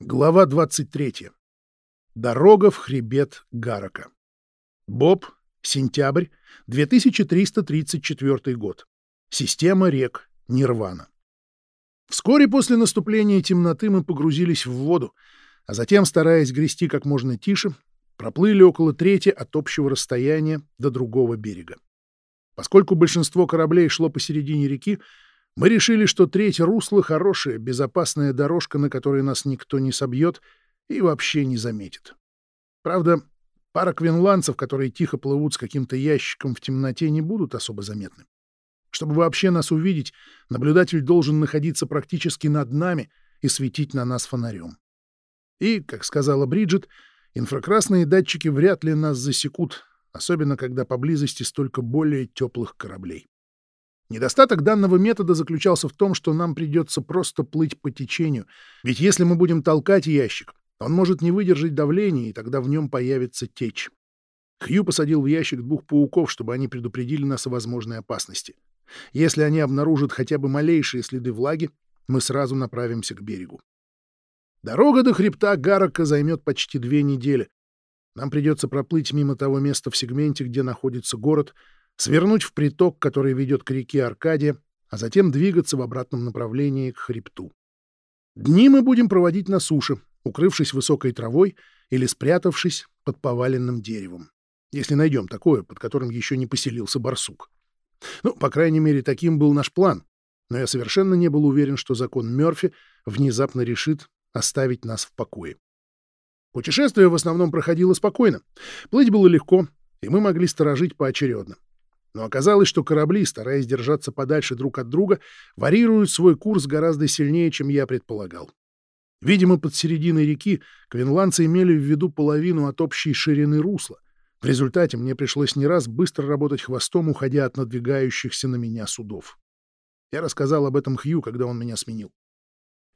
Глава 23. Дорога в хребет Гарака. Боб, сентябрь, 2334 год. Система рек Нирвана. Вскоре после наступления темноты мы погрузились в воду, а затем, стараясь грести как можно тише, проплыли около трети от общего расстояния до другого берега. Поскольку большинство кораблей шло посередине реки, мы решили, что треть русла — хорошая, безопасная дорожка, на которой нас никто не собьет и вообще не заметит. Правда, пара квинландцев, которые тихо плывут с каким-то ящиком в темноте, не будут особо заметны. Чтобы вообще нас увидеть, наблюдатель должен находиться практически над нами и светить на нас фонарем. И, как сказала Бриджит, инфракрасные датчики вряд ли нас засекут, особенно когда поблизости столько более теплых кораблей. Недостаток данного метода заключался в том, что нам придется просто плыть по течению, ведь если мы будем толкать ящик, он может не выдержать давления, и тогда в нем появится течь. Хью посадил в ящик двух пауков, чтобы они предупредили нас о возможной опасности. Если они обнаружат хотя бы малейшие следы влаги, мы сразу направимся к берегу. Дорога до хребта Гарака займет почти две недели. Нам придется проплыть мимо того места в сегменте, где находится город — свернуть в приток, который ведет к реке Аркадия, а затем двигаться в обратном направлении к хребту. Дни мы будем проводить на суше, укрывшись высокой травой или спрятавшись под поваленным деревом, если найдем такое, под которым еще не поселился барсук. Ну, по крайней мере, таким был наш план, но я совершенно не был уверен, что закон Мёрфи внезапно решит оставить нас в покое. Путешествие в основном проходило спокойно. Плыть было легко, и мы могли сторожить поочередно. Но оказалось, что корабли, стараясь держаться подальше друг от друга, варьируют свой курс гораздо сильнее, чем я предполагал. Видимо, под серединой реки квинландцы имели в виду половину от общей ширины русла. В результате мне пришлось не раз быстро работать хвостом, уходя от надвигающихся на меня судов. Я рассказал об этом Хью, когда он меня сменил.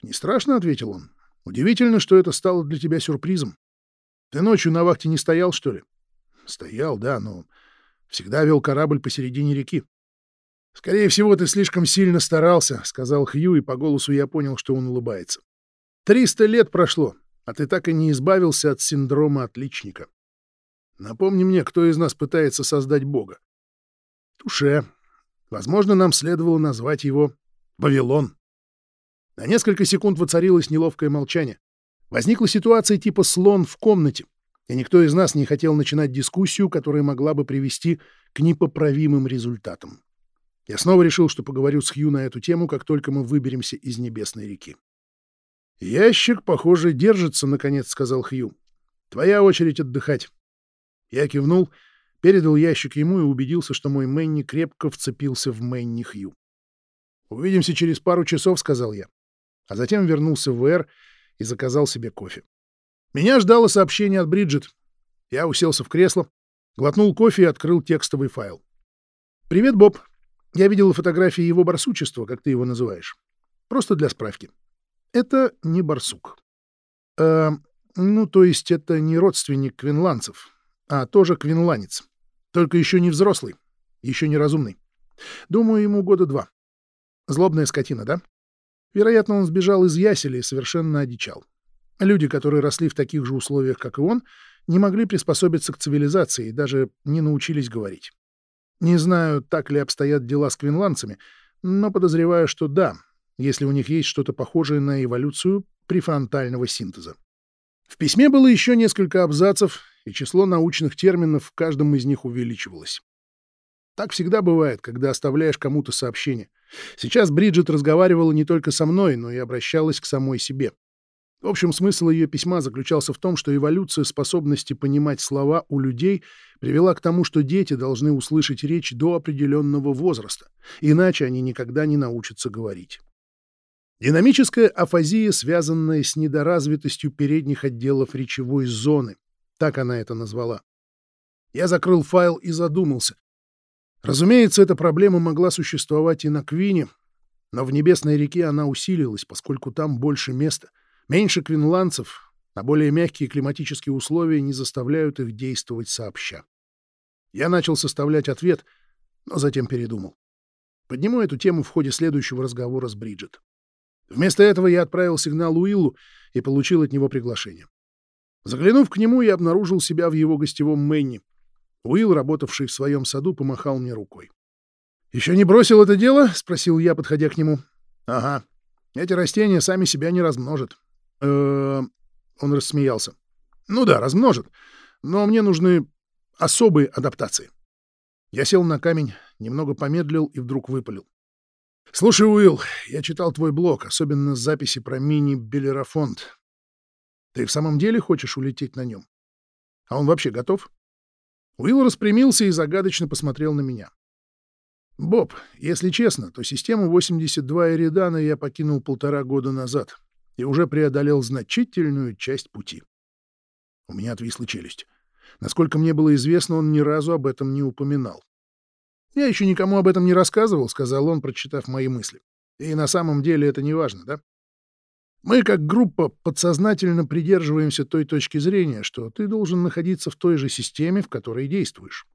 «Не страшно?» — ответил он. «Удивительно, что это стало для тебя сюрпризом. Ты ночью на вахте не стоял, что ли?» «Стоял, да, но Всегда вел корабль посередине реки. «Скорее всего, ты слишком сильно старался», — сказал Хью, и по голосу я понял, что он улыбается. «Триста лет прошло, а ты так и не избавился от синдрома отличника. Напомни мне, кто из нас пытается создать Бога?» «Туше. Возможно, нам следовало назвать его Вавилон». На несколько секунд воцарилось неловкое молчание. Возникла ситуация типа «слон в комнате», и никто из нас не хотел начинать дискуссию, которая могла бы привести к непоправимым результатам. Я снова решил, что поговорю с Хью на эту тему, как только мы выберемся из Небесной реки. «Ящик, похоже, держится», — наконец сказал Хью. «Твоя очередь отдыхать». Я кивнул, передал ящик ему и убедился, что мой Мэнни крепко вцепился в Мэнни Хью. «Увидимся через пару часов», — сказал я. А затем вернулся в Эр и заказал себе кофе. Меня ждало сообщение от Бриджит. Я уселся в кресло, глотнул кофе и открыл текстовый файл. «Привет, Боб. Я видела фотографии его барсучества, как ты его называешь. Просто для справки. Это не барсук. Э, ну, то есть это не родственник квинландцев, а тоже квинланец. Только еще не взрослый, еще не разумный. Думаю, ему года два. Злобная скотина, да? Вероятно, он сбежал из ясели и совершенно одичал. Люди, которые росли в таких же условиях, как и он, не могли приспособиться к цивилизации и даже не научились говорить. Не знаю, так ли обстоят дела с квинландцами, но подозреваю, что да, если у них есть что-то похожее на эволюцию префронтального синтеза. В письме было еще несколько абзацев, и число научных терминов в каждом из них увеличивалось. Так всегда бывает, когда оставляешь кому-то сообщение. Сейчас Бриджит разговаривала не только со мной, но и обращалась к самой себе. В общем, смысл ее письма заключался в том, что эволюция способности понимать слова у людей привела к тому, что дети должны услышать речь до определенного возраста, иначе они никогда не научатся говорить. Динамическая афазия, связанная с недоразвитостью передних отделов речевой зоны, так она это назвала. Я закрыл файл и задумался. Разумеется, эта проблема могла существовать и на Квине, но в Небесной реке она усилилась, поскольку там больше места — Меньше квинландцев, а более мягкие климатические условия не заставляют их действовать сообща. Я начал составлять ответ, но затем передумал. Подниму эту тему в ходе следующего разговора с Бриджит. Вместо этого я отправил сигнал Уиллу и получил от него приглашение. Заглянув к нему, я обнаружил себя в его гостевом Мэнни. Уилл, работавший в своем саду, помахал мне рукой. «Еще не бросил это дело?» — спросил я, подходя к нему. «Ага. Эти растения сами себя не размножат». Э -э Он рассмеялся. «Ну да, размножат. Но мне нужны особые адаптации». Я сел на камень, немного помедлил и вдруг выпалил. «Слушай, Уилл, я читал твой блог, особенно записи про мини-Белерафонт. Ты в самом деле хочешь улететь на нем? А он вообще готов?» Уилл распрямился и загадочно посмотрел на меня. «Боб, если честно, то систему 82 Эридана я покинул полтора года назад и уже преодолел значительную часть пути». У меня отвисла челюсть. Насколько мне было известно, он ни разу об этом не упоминал. «Я еще никому об этом не рассказывал», — сказал он, прочитав мои мысли. «И на самом деле это не важно, да? Мы, как группа, подсознательно придерживаемся той точки зрения, что ты должен находиться в той же системе, в которой действуешь.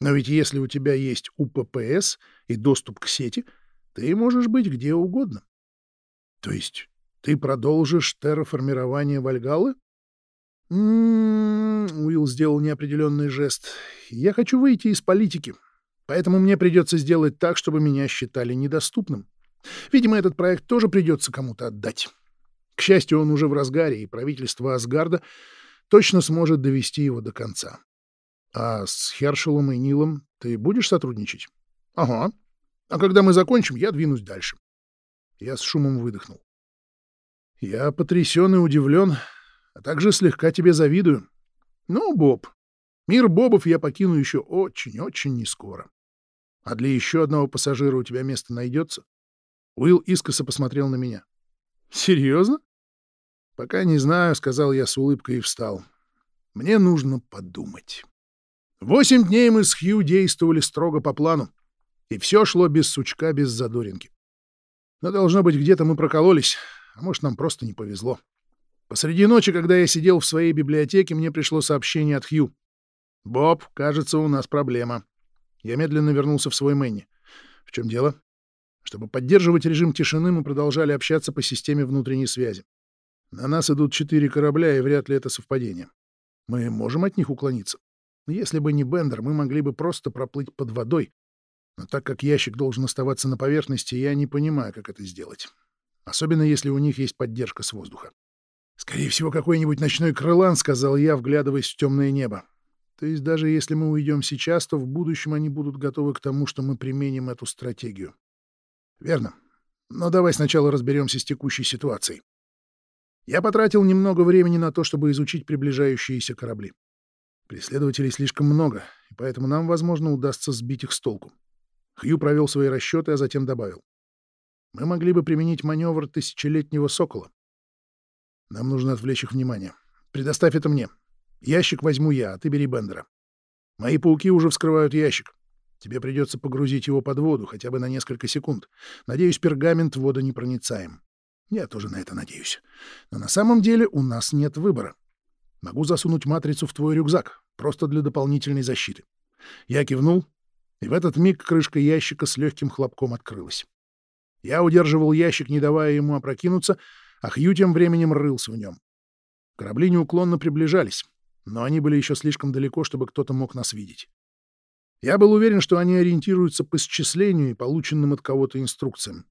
Но ведь если у тебя есть УППС и доступ к сети, ты можешь быть где угодно. То есть ты продолжишь терраформирование Вальгалы? М-м-м, Уилл сделал неопределенный жест. Я хочу выйти из политики, поэтому мне придется сделать так, чтобы меня считали недоступным. Видимо, этот проект тоже придется кому-то отдать. К счастью, он уже в разгаре, и правительство Асгарда точно сможет довести его до конца. А с Хершелом и Нилом ты будешь сотрудничать? Ага. А когда мы закончим, я двинусь дальше. Я с шумом выдохнул. Я потрясен и удивлен, а также слегка тебе завидую. Ну, Боб, мир Бобов я покину еще очень-очень нескоро. А для еще одного пассажира у тебя место найдется? Уилл искоса посмотрел на меня. Серьезно? Пока не знаю, сказал я с улыбкой и встал. Мне нужно подумать. Восемь дней мы с Хью действовали строго по плану, и все шло без сучка, без задоринки. Но, должно быть, где-то мы прокололись, а может, нам просто не повезло. Посреди ночи, когда я сидел в своей библиотеке, мне пришло сообщение от Хью. «Боб, кажется, у нас проблема». Я медленно вернулся в свой Мэнни. «В чем дело?» Чтобы поддерживать режим тишины, мы продолжали общаться по системе внутренней связи. На нас идут четыре корабля, и вряд ли это совпадение. Мы можем от них уклониться. Если бы не Бендер, мы могли бы просто проплыть под водой. Но так как ящик должен оставаться на поверхности, я не понимаю, как это сделать. Особенно если у них есть поддержка с воздуха. «Скорее всего, какой-нибудь ночной крылан», — сказал я, вглядываясь в темное небо. То есть даже если мы уйдем сейчас, то в будущем они будут готовы к тому, что мы применим эту стратегию. Верно. Но давай сначала разберемся с текущей ситуацией. Я потратил немного времени на то, чтобы изучить приближающиеся корабли. Преследователей слишком много, и поэтому нам, возможно, удастся сбить их с толку. Хью провел свои расчеты, а затем добавил. Мы могли бы применить маневр тысячелетнего сокола. Нам нужно отвлечь их внимание. Предоставь это мне. Ящик возьму я, а ты бери Бендера. Мои пауки уже вскрывают ящик. Тебе придется погрузить его под воду хотя бы на несколько секунд. Надеюсь, пергамент водонепроницаем. Я тоже на это надеюсь. Но на самом деле у нас нет выбора. Могу засунуть матрицу в твой рюкзак, просто для дополнительной защиты. Я кивнул, и в этот миг крышка ящика с легким хлопком открылась. Я удерживал ящик, не давая ему опрокинуться, а Хью тем временем рылся в нем. Корабли неуклонно приближались, но они были еще слишком далеко, чтобы кто-то мог нас видеть. Я был уверен, что они ориентируются по счислению и полученным от кого-то инструкциям.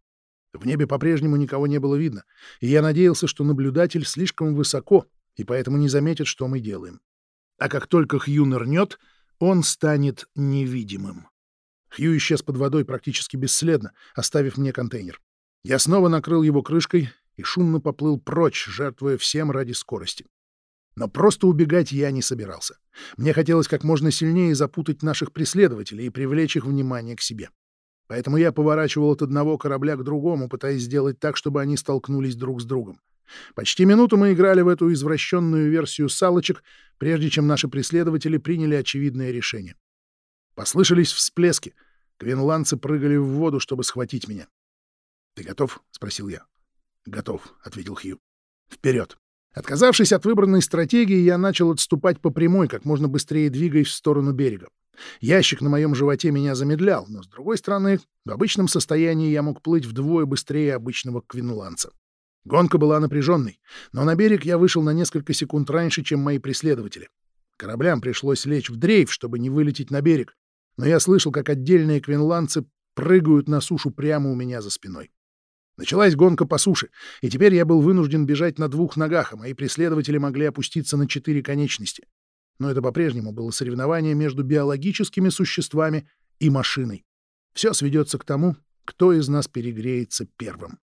В небе по-прежнему никого не было видно, и я надеялся, что наблюдатель слишком высоко и поэтому не заметит, что мы делаем. А как только Хью нырнет, он станет невидимым. Хью исчез под водой практически бесследно, оставив мне контейнер. Я снова накрыл его крышкой и шумно поплыл прочь, жертвуя всем ради скорости. Но просто убегать я не собирался. Мне хотелось как можно сильнее запутать наших преследователей и привлечь их внимание к себе. Поэтому я поворачивал от одного корабля к другому, пытаясь сделать так, чтобы они столкнулись друг с другом. Почти минуту мы играли в эту извращенную версию салочек, прежде чем наши преследователи приняли очевидное решение. Послышались всплески. Квинландцы прыгали в воду, чтобы схватить меня. «Ты готов?» — спросил я. «Готов», — ответил Хью. «Вперед!» Отказавшись от выбранной стратегии, я начал отступать по прямой, как можно быстрее двигаясь в сторону берега. Ящик на моем животе меня замедлял, но, с другой стороны, в обычном состоянии я мог плыть вдвое быстрее обычного квинландца. Гонка была напряженной, но на берег я вышел на несколько секунд раньше, чем мои преследователи. Кораблям пришлось лечь в дрейф, чтобы не вылететь на берег, но я слышал, как отдельные квинландцы прыгают на сушу прямо у меня за спиной. Началась гонка по суше, и теперь я был вынужден бежать на двух ногах, а мои преследователи могли опуститься на четыре конечности. Но это по-прежнему было соревнование между биологическими существами и машиной. Все сведется к тому, кто из нас перегреется первым.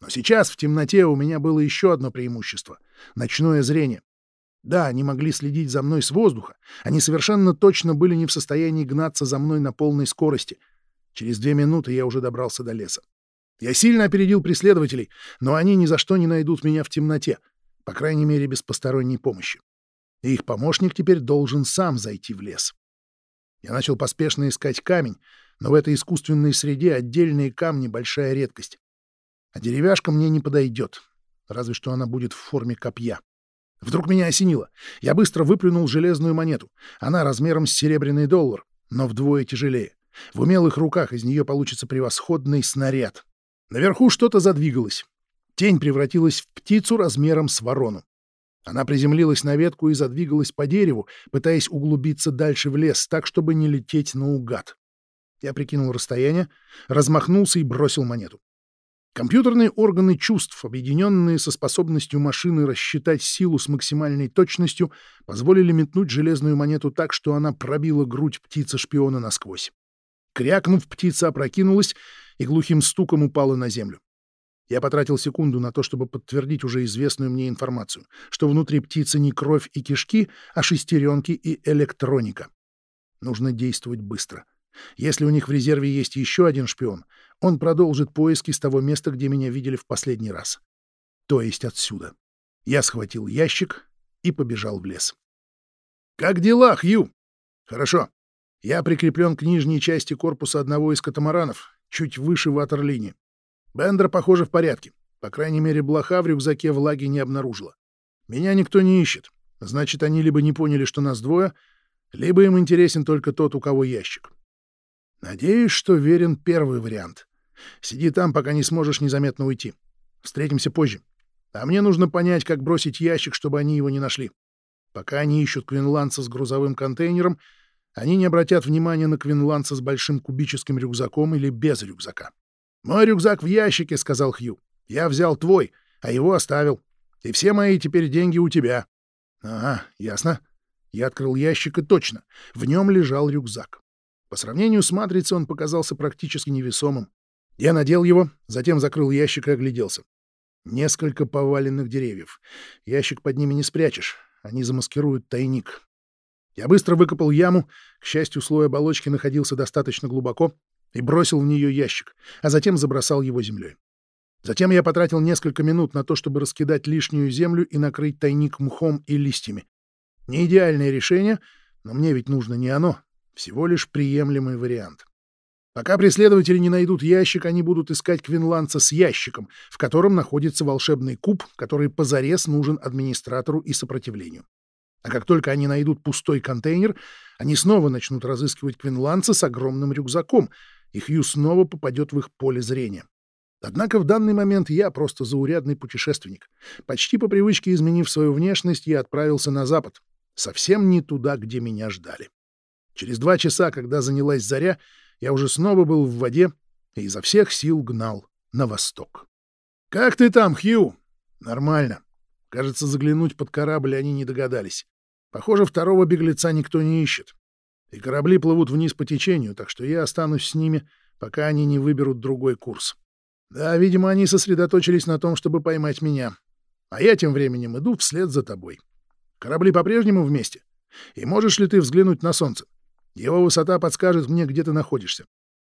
Но сейчас в темноте у меня было еще одно преимущество — ночное зрение. Да, они могли следить за мной с воздуха. Они совершенно точно были не в состоянии гнаться за мной на полной скорости. Через две минуты я уже добрался до леса. Я сильно опередил преследователей, но они ни за что не найдут меня в темноте, по крайней мере, без посторонней помощи. И их помощник теперь должен сам зайти в лес. Я начал поспешно искать камень, но в этой искусственной среде отдельные камни — большая редкость. А деревяшка мне не подойдет, разве что она будет в форме копья. Вдруг меня осенило. Я быстро выплюнул железную монету. Она размером с серебряный доллар, но вдвое тяжелее. В умелых руках из нее получится превосходный снаряд. Наверху что-то задвигалось. Тень превратилась в птицу размером с ворону. Она приземлилась на ветку и задвигалась по дереву, пытаясь углубиться дальше в лес, так, чтобы не лететь наугад. Я прикинул расстояние, размахнулся и бросил монету. Компьютерные органы чувств, объединенные со способностью машины рассчитать силу с максимальной точностью, позволили метнуть железную монету так, что она пробила грудь птицы-шпиона насквозь. Крякнув, птица опрокинулась и глухим стуком упала на землю. Я потратил секунду на то, чтобы подтвердить уже известную мне информацию, что внутри птицы не кровь и кишки, а шестеренки и электроника. Нужно действовать быстро. Если у них в резерве есть еще один шпион, он продолжит поиски с того места, где меня видели в последний раз. То есть отсюда. Я схватил ящик и побежал в лес. «Как дела, Хью?» «Хорошо. Я прикреплен к нижней части корпуса одного из катамаранов, чуть выше ватерлинии. Бендер, похоже, в порядке. По крайней мере, блоха в рюкзаке влаги не обнаружила. Меня никто не ищет. Значит, они либо не поняли, что нас двое, либо им интересен только тот, у кого ящик. Надеюсь, что верен первый вариант. Сиди там, пока не сможешь незаметно уйти. Встретимся позже. А мне нужно понять, как бросить ящик, чтобы они его не нашли. Пока они ищут квинландца с грузовым контейнером, они не обратят внимания на квинландца с большим кубическим рюкзаком или без рюкзака. «Мой рюкзак в ящике», — сказал Хью. «Я взял твой, а его оставил. И все мои теперь деньги у тебя». «Ага, ясно». Я открыл ящик, и точно. В нем лежал рюкзак. По сравнению с матрицей он показался практически невесомым. Я надел его, затем закрыл ящик и огляделся. Несколько поваленных деревьев. Ящик под ними не спрячешь. Они замаскируют тайник. Я быстро выкопал яму, к счастью, слой оболочки находился достаточно глубоко, и бросил в нее ящик, а затем забросал его землей. Затем я потратил несколько минут на то, чтобы раскидать лишнюю землю и накрыть тайник мхом и листьями. Не идеальное решение, но мне ведь нужно не оно, всего лишь приемлемый вариант. Пока преследователи не найдут ящик, они будут искать квинландца с ящиком, в котором находится волшебный куб, который позарез нужен администратору и сопротивлению. А как только они найдут пустой контейнер, они снова начнут разыскивать квинландца с огромным рюкзаком, и Хью снова попадет в их поле зрения. Однако в данный момент я просто заурядный путешественник. Почти по привычке изменив свою внешность, я отправился на запад. Совсем не туда, где меня ждали. Через два часа, когда занялась заря, я уже снова был в воде и изо всех сил гнал на восток. «Как ты там, Хью?» «Нормально. Кажется, заглянуть под корабль они не догадались. Похоже, второго беглеца никто не ищет. И корабли плывут вниз по течению, так что я останусь с ними, пока они не выберут другой курс. Да, видимо, они сосредоточились на том, чтобы поймать меня. А я тем временем иду вслед за тобой. Корабли по-прежнему вместе. И можешь ли ты взглянуть на солнце? Его высота подскажет мне, где ты находишься.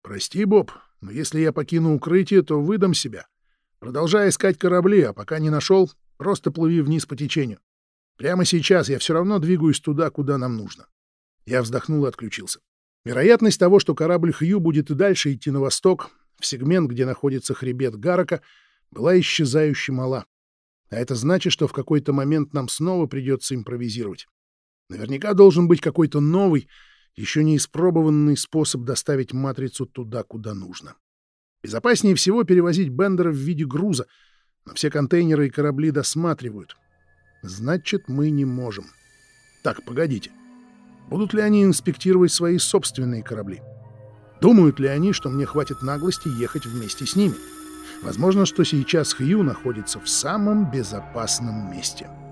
Прости, Боб, но если я покину укрытие, то выдам себя. Продолжай искать корабли, а пока не нашел, просто плыви вниз по течению. Прямо сейчас я все равно двигаюсь туда, куда нам нужно. Я вздохнул и отключился. Вероятность того, что корабль Хью будет и дальше идти на восток, в сегмент, где находится хребет Гарака, была исчезающе мала. А это значит, что в какой-то момент нам снова придется импровизировать. Наверняка должен быть какой-то новый, еще не испробованный способ доставить матрицу туда, куда нужно. Безопаснее всего перевозить Бендера в виде груза, Но все контейнеры и корабли досматривают. Значит, мы не можем. Так, погодите. Будут ли они инспектировать свои собственные корабли? Думают ли они, что мне хватит наглости ехать вместе с ними? Возможно, что сейчас Хью находится в самом безопасном месте. —